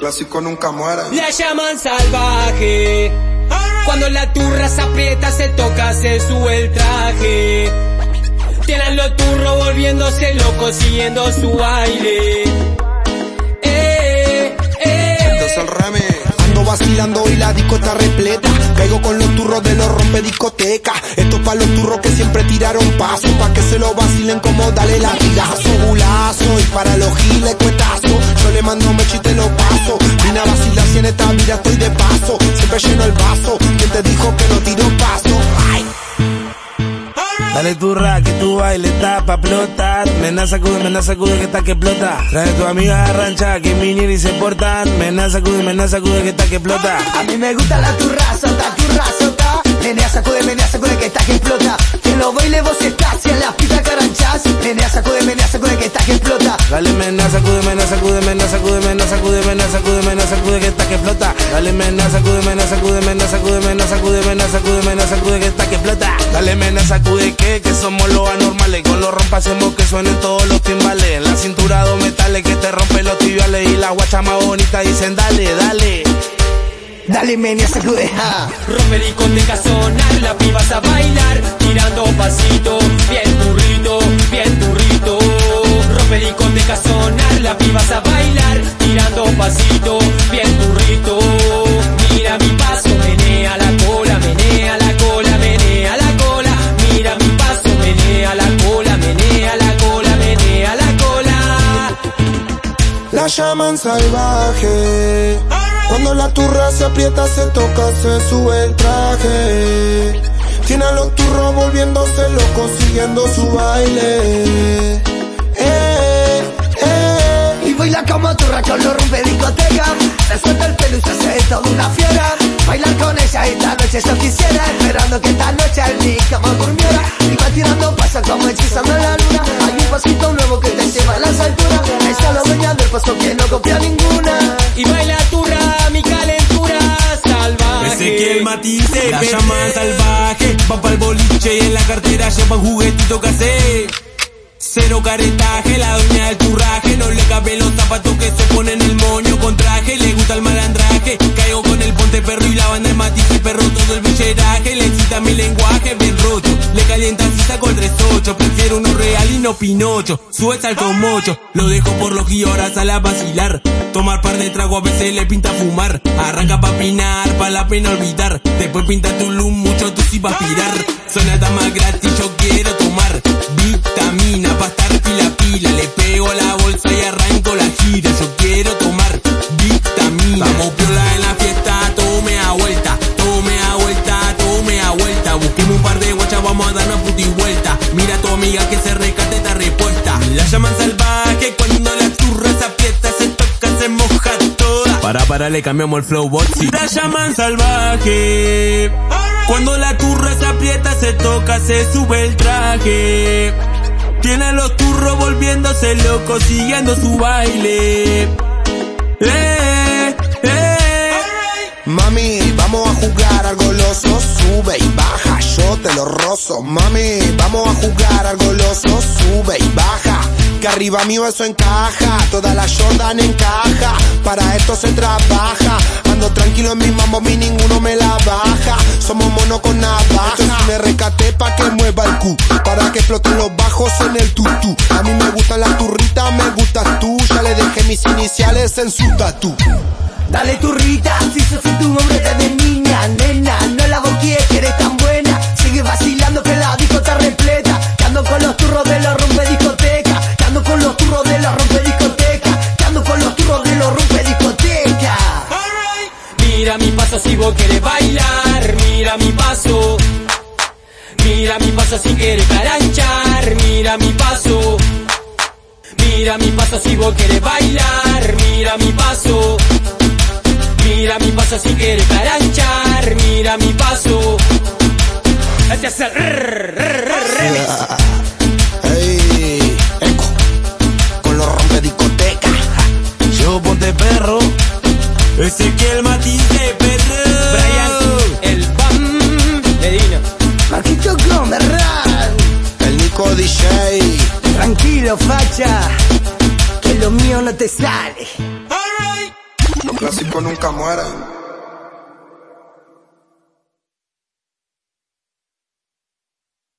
clásicos nunca mueren. La llaman salvaje. Cuando la turra se aprieta, se toca, se sube el traje. Tienen los turros volviéndose locos, siguiendo su baile. Eh, eh. Es el remix. Ando vacilando y la disco está repleta. Caigo con los turros de los rompe discoteca. Esto es pa' los turros que siempre tiraron paso. Pa' que se lo vacilen como dale latigazo, gulazo. Y para los giles cuetazo. Lleno el vaso. ¿Quién te dijo que no tiro paso? Ay. Dale turra que tu baile está pa' explotar. Mena sacude, mena sacude que está que explota. Trae tu amiga a rancha que minir y se portan. Mena sacude, mena sacude que está que explota. A mí me gusta la turra, sota, turra, sota. Menea sacude, menea sacude que está que explota. Que lo baile vos estás y en la pista caranchas. Menea sacude, menea sacude que está que explota. Dale mena sacude, mena sacude, mena sacude, mena sacude, mena sacude, mena sacude que está que explota. Dale mena sacude, mena sacude, mena sacude, mena sacude, mena sacude, mena sacude que está que explota. Dale mena sacude que, que somos los anormales. Con los rompas hacemos que suenen todos los timbales. La cintura dos metales que te rompen los tibiales. Y las guachas más bonitas dicen dale, dale. Dale, menea sacude, ja. Rompe discoteca sonar, la pibas a bailar, tirando pasito, bien turrito, bien turrito. Rompe discoteca sonar, la pibas a bailar, tirando pasito, bien turrito. Mira mi paso, menea la cola, menea la cola, menea la cola. Mira mi paso, menea la cola, menea la cola, menea la cola. La llaman salvaje. Cuando la turra se aprieta, se toca, se sube el traje. Tiene a los turros volviéndose locos, siguiendo su baile. Eh, eh. Y baila como turra con los rompe discoteca. Se suelta el pelo y se hace toda una fiera. Bailar con ella esta noche yo quisiera. Esperando que esta noche el mi cama durmiera. Y va tirando pasos como hechizando la luna. Hay un pasito nuevo que te lleva a las alturas. Ella es la dueña del paso que no copia ninguna. Y baila turra, la llama salvaje. Va pa'l boliche y en la cartera lleva un juguetito casé. Cero caretaje, la doña del turraje. No le caben los zapatos que se ponen el moño con traje. Le gusta el malandraje. Caigo con el ponte perro y la banda de Matisse. Perro todo el villeraje. Le excita mi lenguaje bien roto. Calienta si saco el 38. Prefiero uno real y no pinocho. Sube salto mocho. Lo dejo por los sale a vacilar. Tomar par de trago a veces le pinta fumar. Arranca pa' pinar, pa' la pena olvidar. Después pinta tu luz, mucho tú sí va a aspirar. Suena tan más gratis, yo para, le cambiamos el flow, botsy. La llaman salvaje. Cuando la turra se aprieta, se toca, se sube el traje. Tiene a los turros volviéndose locos, siguiendo su baile. Eh, eh. Mami, vamos a jugar al goloso, sube y baja, yo te lo rozo. Mami, vamos a jugar al goloso, sube y baja. Que arriba mío eso encaja, toda la Jordan encaja, para esto se trabaja. Ando tranquilo en mi mambo, mi ninguno me la baja. Somos mono con navaja, si me recate pa' que mueva el cu, para que exploten los bajos en el tutú. A mí me gustan las turritas, me gustas tú, ya le dejé mis iniciales en su tatú. Dale turrita, si sos tu nombre desde niña, nena, no la boquees que eres tan buena. Sigue vacilando que la disco está repleta. Vos querés bailar, mira mi paso. Mira mi paso si quieres caranchar, mira mi paso. Mira mi paso si vos querés bailar, mira mi paso. Mira mi paso si quieres caranchar, mira mi paso. Este es el. Tranquilo, facha. Que lo mío no te sale. Los clásicos nunca mueren.